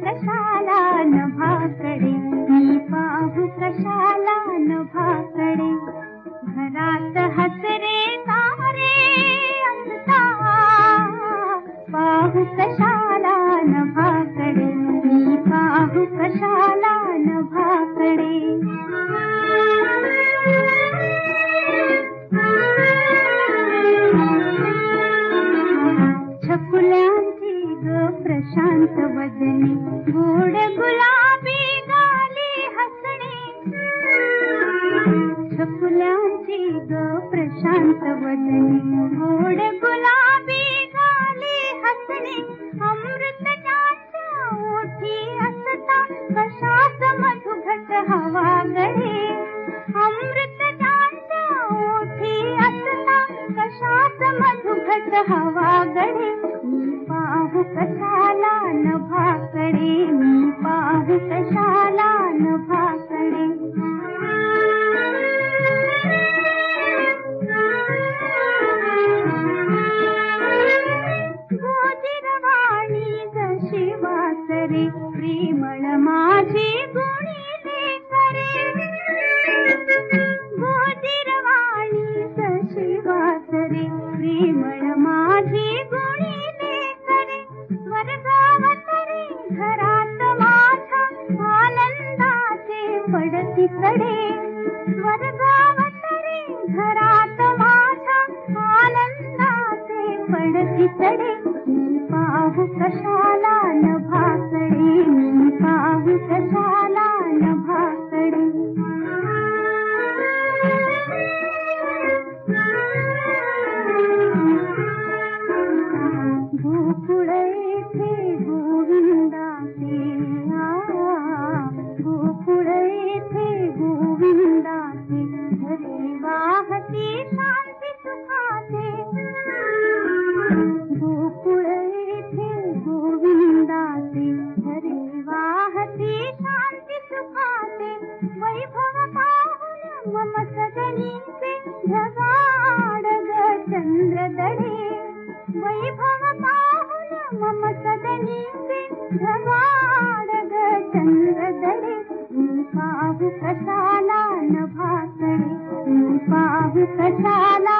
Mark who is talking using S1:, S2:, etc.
S1: कशाला नभाकडे मी पाहू कशाला नभाकडे घरात हसरे तारे असता पाहू कशाला प्रशांत वदने गोड गुलाबी गाली हसणे. असता कशात मधुघट हवा गळे बहत हवा गड़े पाहक कशाला न भवाहुकशा मा आनन्दे पणपिसडिपा मम ढगाड ग चंद्र दडे वैभव पाहुन मम ढगाड ग चंद्र नभाकडे मी पाहू कशाला